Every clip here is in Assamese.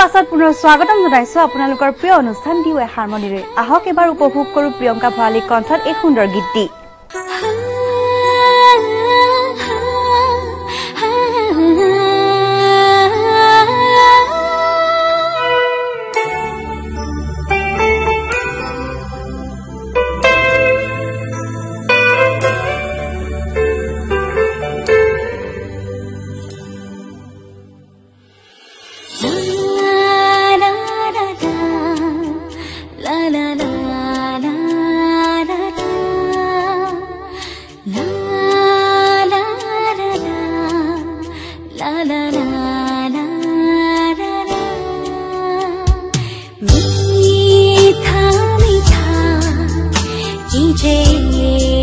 পাছত পুনৰ স্বাগতম জনাইছো আপোনালোকৰ প্ৰিয় অনুষ্ঠান দিও হাৰমনিৰে। আহক এবাৰ উপভোগ কৰো প্ৰিয়ংকা ভৰালী কণ্ঠত এই সুন্দৰ গীতটি। singing.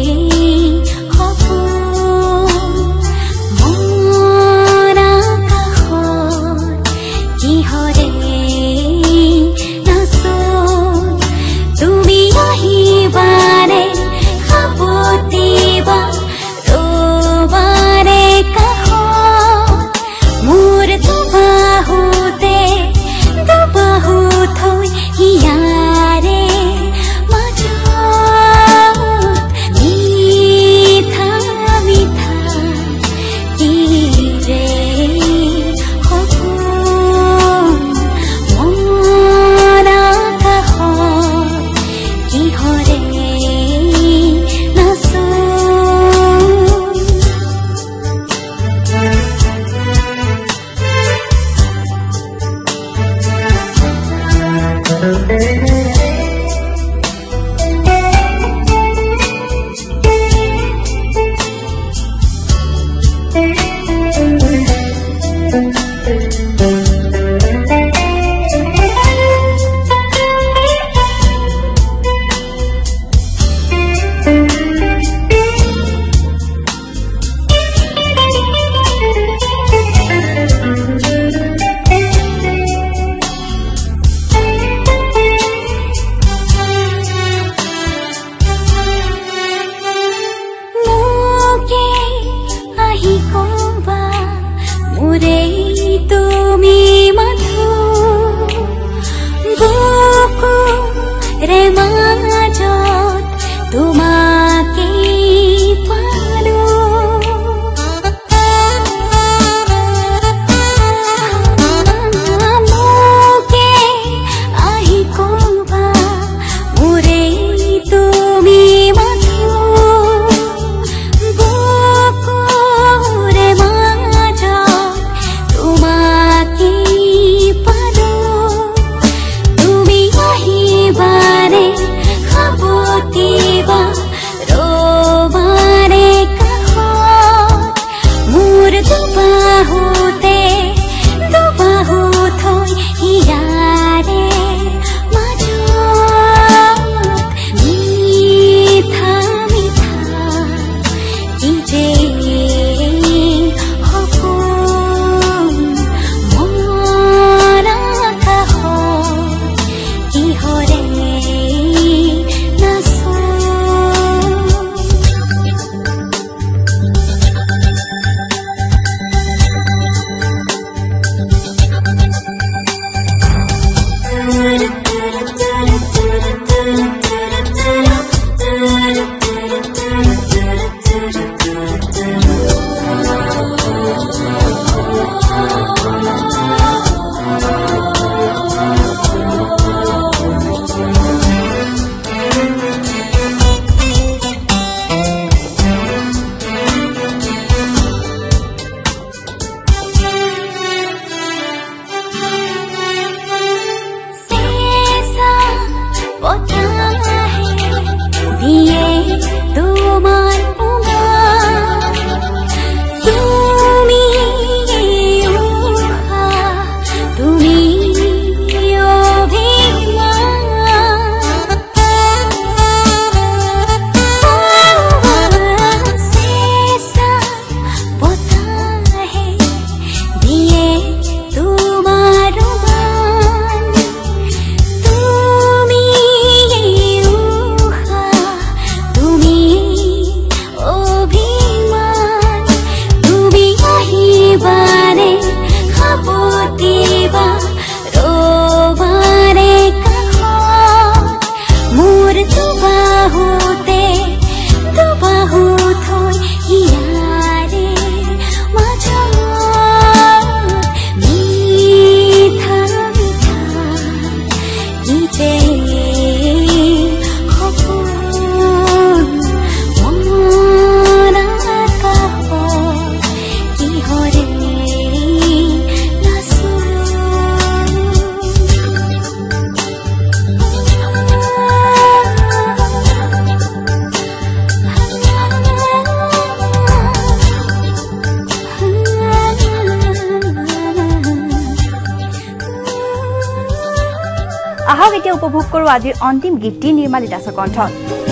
আহক এতিয়া উপভোগ কৰোঁ আজিৰ অন্তিম গীতটি নিৰ্মালী দাসৰ কণ্ঠত।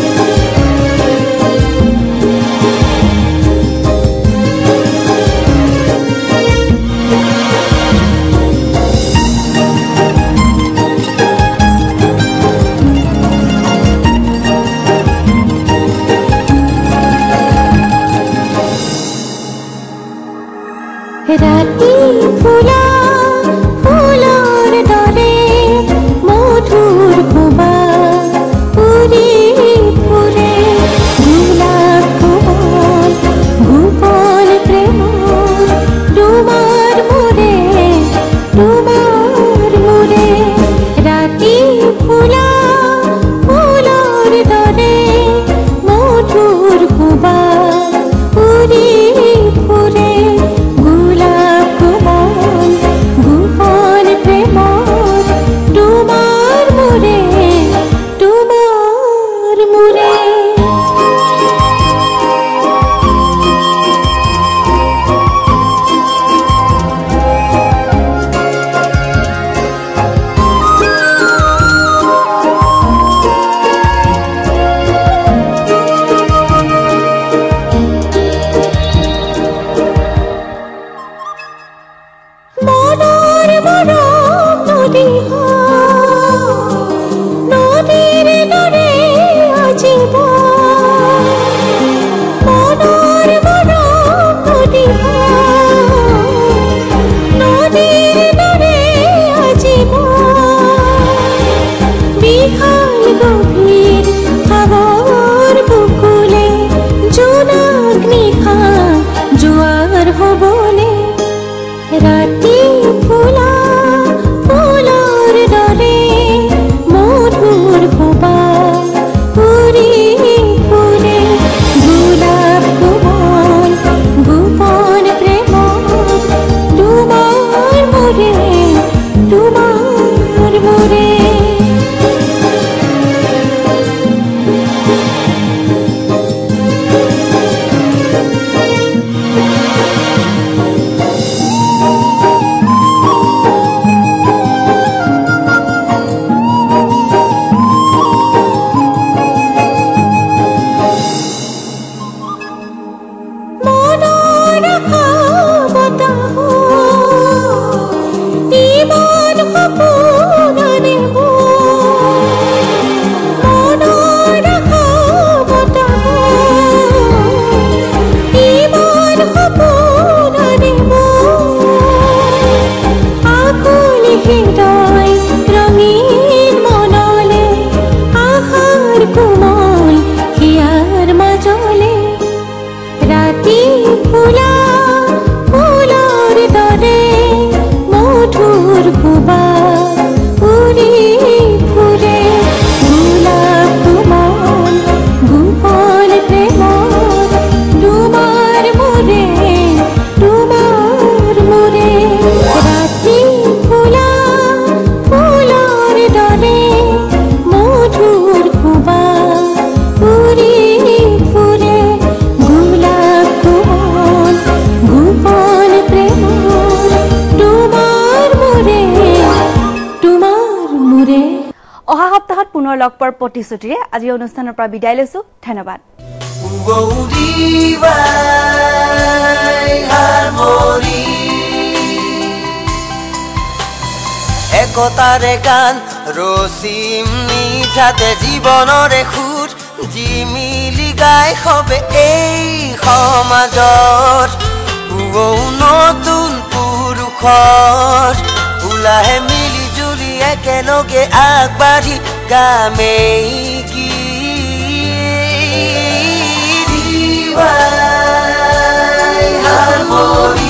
kingdom. লগ পোৱাৰ প্ৰতিশ্ৰুতিৰে আজিৰ অনুষ্ঠানৰ পৰা বিদায় লৈছো। ধন্যবাদ। একতাৰে গান ৰচিম নিজাতে জীৱনৰে সুত জিমিলি গাই হবে এই সমাজত। নতুন পুৰুষৰ ওলাহে মিলি জুলি একেলগে আগবাঢ়ি কামেগি দিৱাই হাৰমনি